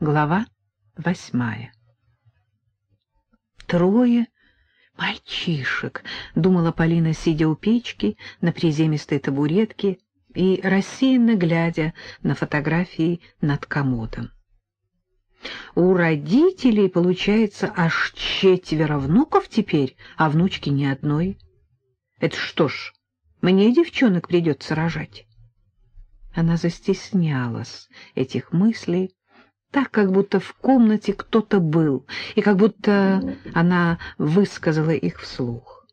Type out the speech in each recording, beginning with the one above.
Глава восьмая. Трое мальчишек, думала Полина, сидя у печки на приземистой табуретке и рассеянно глядя на фотографии над комодом. У родителей, получается, аж четверо внуков теперь, а внучки ни одной. Это что ж, мне девчонок придется рожать. Она застеснялась этих мыслей, так, как будто в комнате кто-то был, и как будто она высказала их вслух.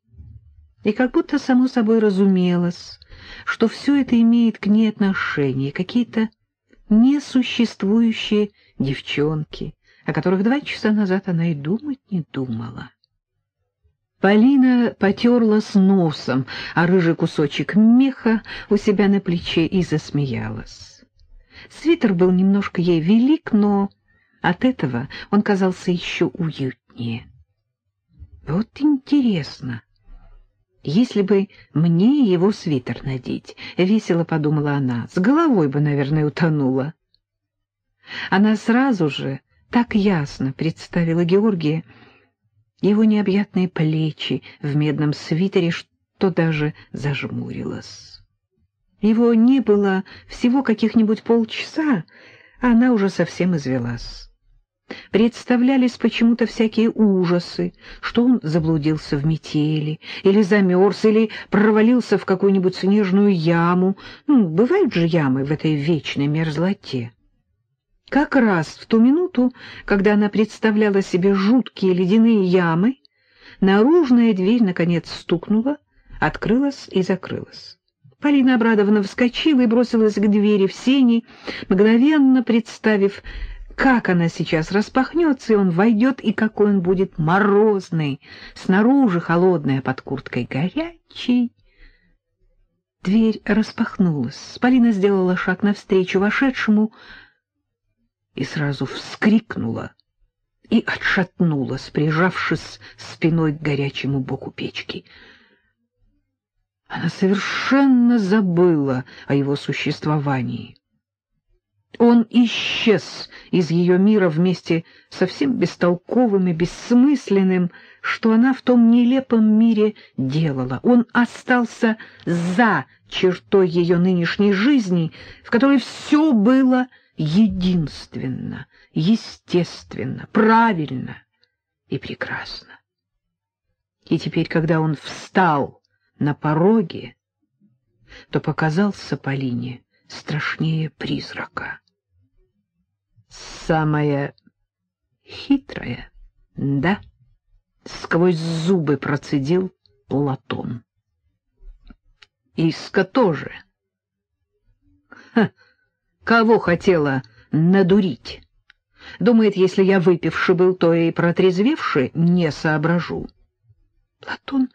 И как будто само собой разумелось, что все это имеет к ней отношение, какие-то несуществующие девчонки, о которых два часа назад она и думать не думала. Полина потерла с носом, а рыжий кусочек меха у себя на плече и засмеялась. Свитер был немножко ей велик, но от этого он казался еще уютнее. Вот интересно, если бы мне его свитер надеть, — весело подумала она, — с головой бы, наверное, утонула. Она сразу же так ясно представила Георгия, его необъятные плечи в медном свитере, что даже зажмурилась. Его не было всего каких-нибудь полчаса, а она уже совсем извелась. Представлялись почему-то всякие ужасы, что он заблудился в метели, или замерз, или провалился в какую-нибудь снежную яму. Ну, бывают же ямы в этой вечной мерзлоте. Как раз в ту минуту, когда она представляла себе жуткие ледяные ямы, наружная дверь, наконец, стукнула, открылась и закрылась. Полина Абрадовна вскочила и бросилась к двери в сени, мгновенно представив, как она сейчас распахнется, и он войдет, и какой он будет морозный, снаружи холодная, под курткой горячий. Дверь распахнулась. Полина сделала шаг навстречу вошедшему и сразу вскрикнула и отшатнулась, прижавшись спиной к горячему боку печки — она совершенно забыла о его существовании. Он исчез из ее мира вместе со всем бестолковым и бессмысленным, что она в том нелепом мире делала. Он остался за чертой ее нынешней жизни, в которой все было единственно, естественно, правильно и прекрасно. И теперь, когда он встал на пороге, то показался Полине страшнее призрака. Самая хитрая, да, сквозь зубы процедил Платон. Иска тоже. Ха, кого хотела надурить? Думает, если я выпивший был, то и протрезвевший не соображу. Платон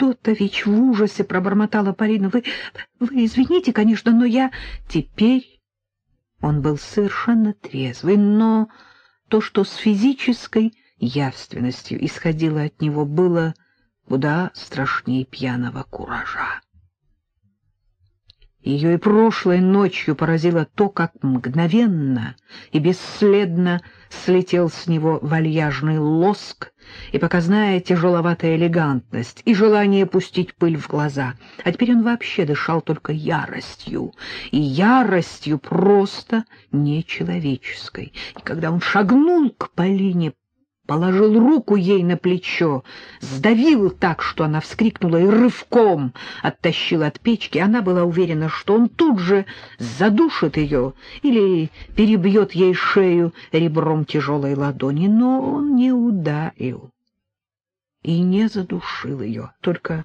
Федотович в ужасе пробормотала Полина. Вы, вы извините, конечно, но я теперь... Он был совершенно трезвый, но то, что с физической явственностью исходило от него, было куда страшнее пьяного куража. Ее и прошлой ночью поразило то, как мгновенно и бесследно слетел с него вальяжный лоск и показная тяжеловатая элегантность, и желание пустить пыль в глаза. А теперь он вообще дышал только яростью, и яростью просто нечеловеческой. И когда он шагнул к Полине, положил руку ей на плечо, сдавил так, что она вскрикнула и рывком оттащил от печки. Она была уверена, что он тут же задушит ее или перебьет ей шею ребром тяжелой ладони, но он не ударил и не задушил ее, только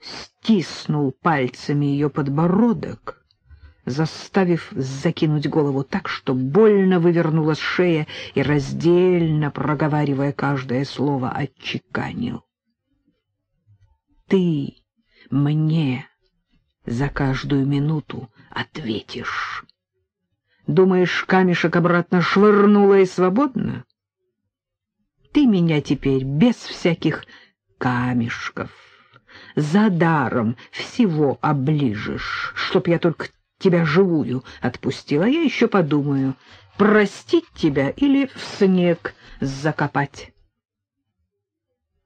стиснул пальцами ее подбородок заставив закинуть голову так, что больно вывернулась шея и, раздельно проговаривая каждое слово, отчеканил. «Ты мне за каждую минуту ответишь. Думаешь, камешек обратно швырнула и свободно? Ты меня теперь без всяких камешков, за даром всего оближешь, чтоб я только тебя живую отпустила, я еще подумаю, простить тебя или в снег закопать.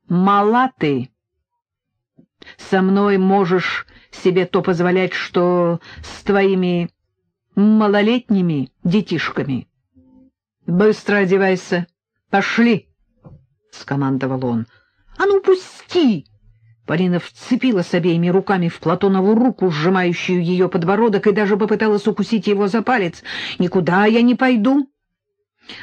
Мала ты. Со мной можешь себе то позволять, что с твоими малолетними детишками. Быстро одевайся. Пошли, — скомандовал он. — А ну, пусти! Полина вцепилась обеими руками в Платонову руку, сжимающую ее подбородок, и даже попыталась укусить его за палец. «Никуда я не пойду!»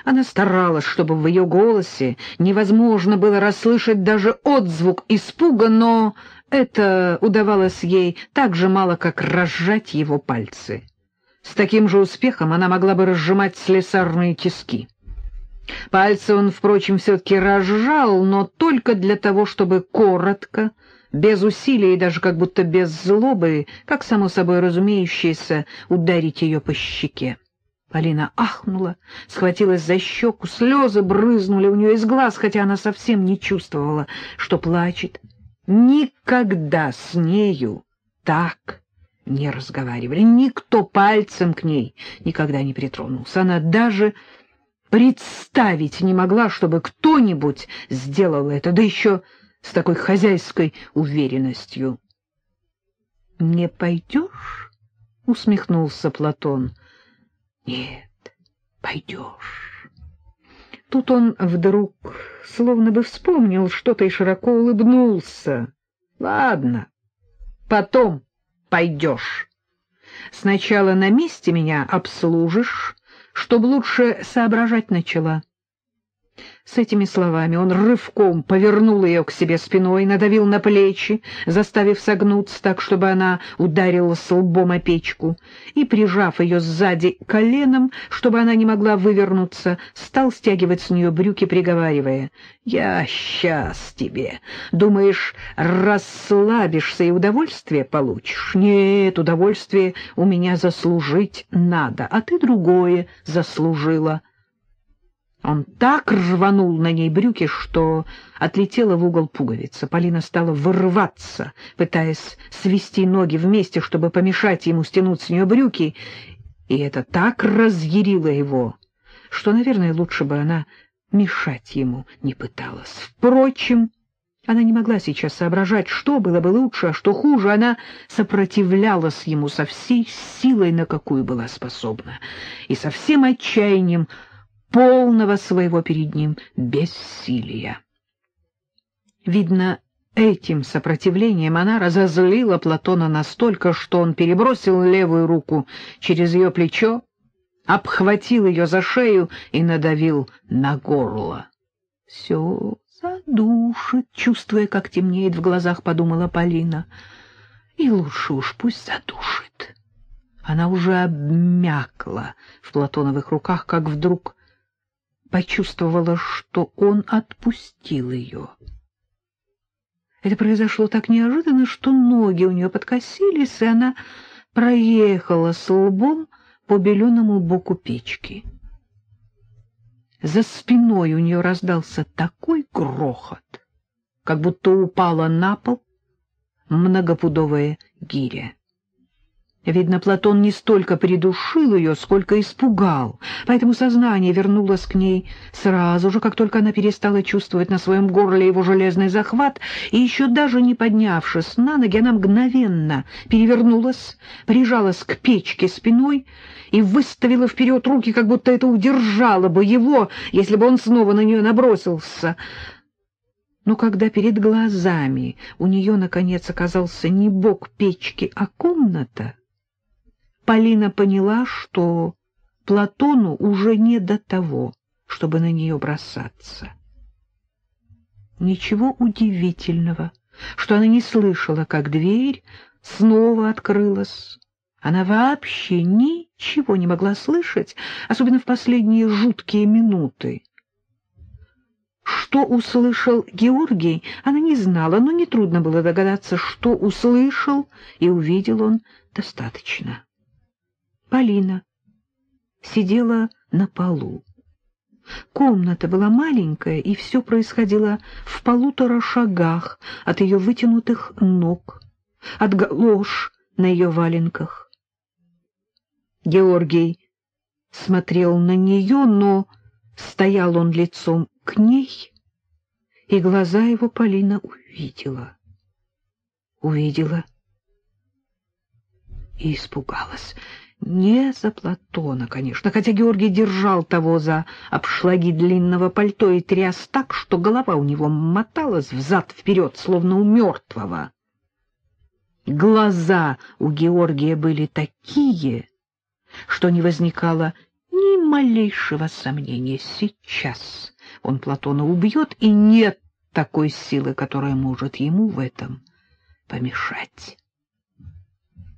Она старалась, чтобы в ее голосе невозможно было расслышать даже отзвук испуга, но это удавалось ей так же мало, как разжать его пальцы. С таким же успехом она могла бы разжимать слесарные тиски. Пальцы он, впрочем, все-таки разжал, но только для того, чтобы коротко, без усилий и даже как будто без злобы, как само собой разумеющееся, ударить ее по щеке. Полина ахнула, схватилась за щеку, слезы брызнули у нее из глаз, хотя она совсем не чувствовала, что плачет. Никогда с нею так не разговаривали, никто пальцем к ней никогда не притронулся. Она даже представить не могла, чтобы кто-нибудь сделал это, да еще с такой хозяйской уверенностью. — Не пойдешь? — усмехнулся Платон. — Нет, пойдешь. Тут он вдруг словно бы вспомнил что-то и широко улыбнулся. — Ладно, потом пойдешь. Сначала на месте меня обслужишь, чтобы лучше соображать начала. С этими словами он рывком повернул ее к себе спиной, надавил на плечи, заставив согнуться так, чтобы она ударилась лбом о печку, и, прижав ее сзади коленом, чтобы она не могла вывернуться, стал стягивать с нее брюки, приговаривая, «Я сейчас тебе. Думаешь, расслабишься и удовольствие получишь? Нет, удовольствие у меня заслужить надо, а ты другое заслужила». Он так рванул на ней брюки, что отлетела в угол пуговица. Полина стала вырываться, пытаясь свести ноги вместе, чтобы помешать ему стянуть с нее брюки, и это так разъярило его, что, наверное, лучше бы она мешать ему не пыталась. Впрочем, она не могла сейчас соображать, что было бы лучше, а что хуже. Она сопротивлялась ему со всей силой, на какую была способна, и со всем отчаянием, полного своего перед ним бессилия. Видно, этим сопротивлением она разозлила Платона настолько, что он перебросил левую руку через ее плечо, обхватил ее за шею и надавил на горло. — Все задушит, чувствуя, как темнеет в глазах, подумала Полина. И лучше уж пусть задушит. Она уже обмякла в Платоновых руках, как вдруг почувствовала, что он отпустил ее. Это произошло так неожиданно, что ноги у нее подкосились, и она проехала с лбом по беленому боку печки. За спиной у нее раздался такой грохот, как будто упала на пол многопудовая гиря. Видно, Платон не столько придушил ее, сколько испугал, поэтому сознание вернулось к ней сразу же, как только она перестала чувствовать на своем горле его железный захват, и еще даже не поднявшись на ноги, она мгновенно перевернулась, прижалась к печке спиной и выставила вперед руки, как будто это удержало бы его, если бы он снова на нее набросился. Но когда перед глазами у нее, наконец, оказался не бок печки, а комната, Полина поняла, что Платону уже не до того, чтобы на нее бросаться. Ничего удивительного, что она не слышала, как дверь снова открылась. Она вообще ничего не могла слышать, особенно в последние жуткие минуты. Что услышал Георгий, она не знала, но нетрудно было догадаться, что услышал и увидел он достаточно. Полина сидела на полу. Комната была маленькая, и все происходило в полутора шагах от ее вытянутых ног, от галош на ее валенках. Георгий смотрел на нее, но стоял он лицом к ней, и глаза его Полина увидела. Увидела и испугалась. Не за Платона, конечно, хотя Георгий держал того за обшлаги длинного пальто и тряс так, что голова у него моталась взад-вперед, словно у мертвого. Глаза у Георгия были такие, что не возникало ни малейшего сомнения. Сейчас он Платона убьет, и нет такой силы, которая может ему в этом помешать.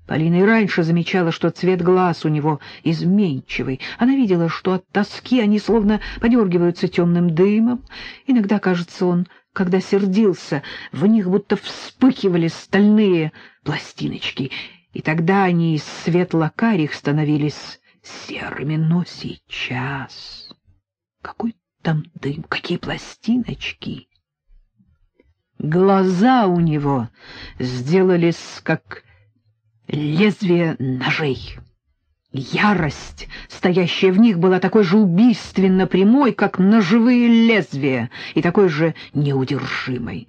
Полина и раньше замечала, что цвет глаз у него изменчивый. Она видела, что от тоски они словно подергиваются темным дымом. Иногда, кажется, он, когда сердился, в них будто вспыхивали стальные пластиночки, и тогда они из светло-карих становились серыми. Но сейчас... Какой там дым, какие пластиночки! Глаза у него сделались как лезвие ножей. Ярость, стоящая в них, была такой же убийственно прямой, как ножевые лезвия, и такой же неудержимой.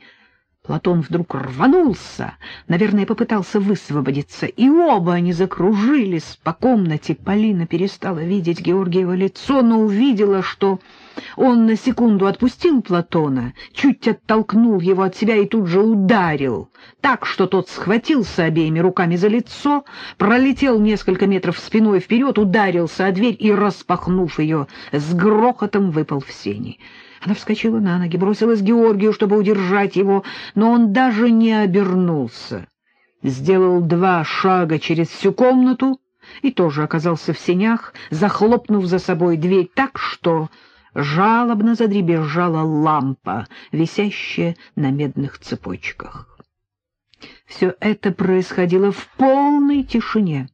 Платон вдруг рванулся, наверное, попытался высвободиться, и оба они закружились по комнате. Полина перестала видеть Георгиево лицо, но увидела, что он на секунду отпустил Платона, чуть оттолкнул его от себя и тут же ударил, так что тот схватился обеими руками за лицо, пролетел несколько метров спиной вперед, ударился о дверь и, распахнув ее, с грохотом выпал в сени. Она вскочила на ноги, бросилась к Георгию, чтобы удержать его, но он даже не обернулся. Сделал два шага через всю комнату и тоже оказался в сенях, захлопнув за собой дверь так, что жалобно задребезжала лампа, висящая на медных цепочках. Все это происходило в полной тишине,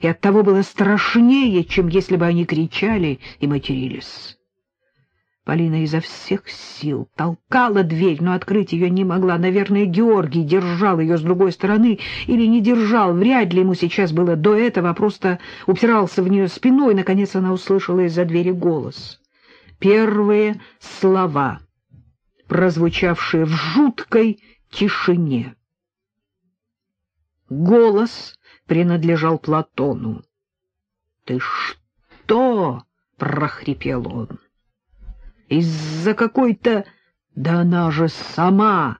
и оттого было страшнее, чем если бы они кричали и матерились. Полина изо всех сил толкала дверь, но открыть ее не могла. Наверное, Георгий держал ее с другой стороны или не держал. Вряд ли ему сейчас было до этого, а просто упирался в нее спиной. Наконец она услышала из-за двери голос. Первые слова, прозвучавшие в жуткой тишине. Голос принадлежал Платону. — Ты что? — прохрипел он из-за какой-то... Да она же сама...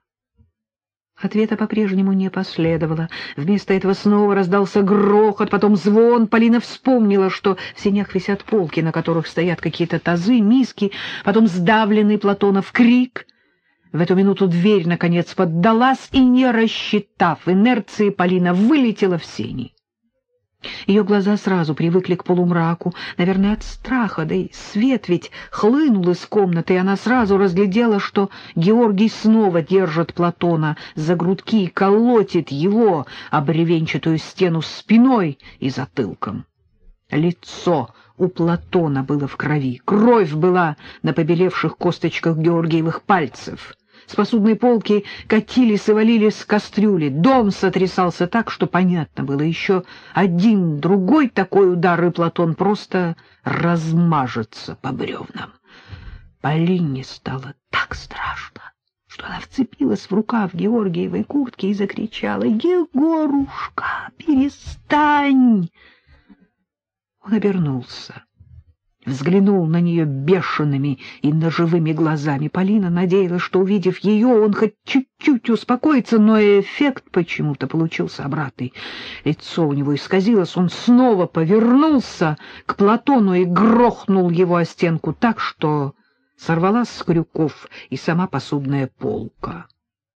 Ответа по-прежнему не последовало. Вместо этого снова раздался грохот, потом звон. Полина вспомнила, что в сенях висят полки, на которых стоят какие-то тазы, миски, потом сдавленный Платонов крик. В эту минуту дверь, наконец, поддалась, и, не рассчитав инерции, Полина вылетела в сени. Ее глаза сразу привыкли к полумраку, наверное, от страха, да и свет ведь хлынул из комнаты, и она сразу разглядела, что Георгий снова держит Платона за грудки и колотит его об ревенчатую стену спиной и затылком. Лицо у Платона было в крови, кровь была на побелевших косточках Георгиевых пальцев. С посудной полки катились и валились кастрюли. Дом сотрясался так, что понятно было. Еще один, другой такой удар, и Платон просто размажется по бревнам. Полине стало так страшно, что она вцепилась в рукав Георгиевой куртки и закричала «Егорушка, перестань!» Он обернулся взглянул на нее бешеными и ножевыми глазами. Полина надеялась, что, увидев ее, он хоть чуть-чуть успокоится, но эффект почему-то получился обратный. Лицо у него исказилось, он снова повернулся к Платону и грохнул его о стенку так, что сорвалась с крюков и сама посудная полка.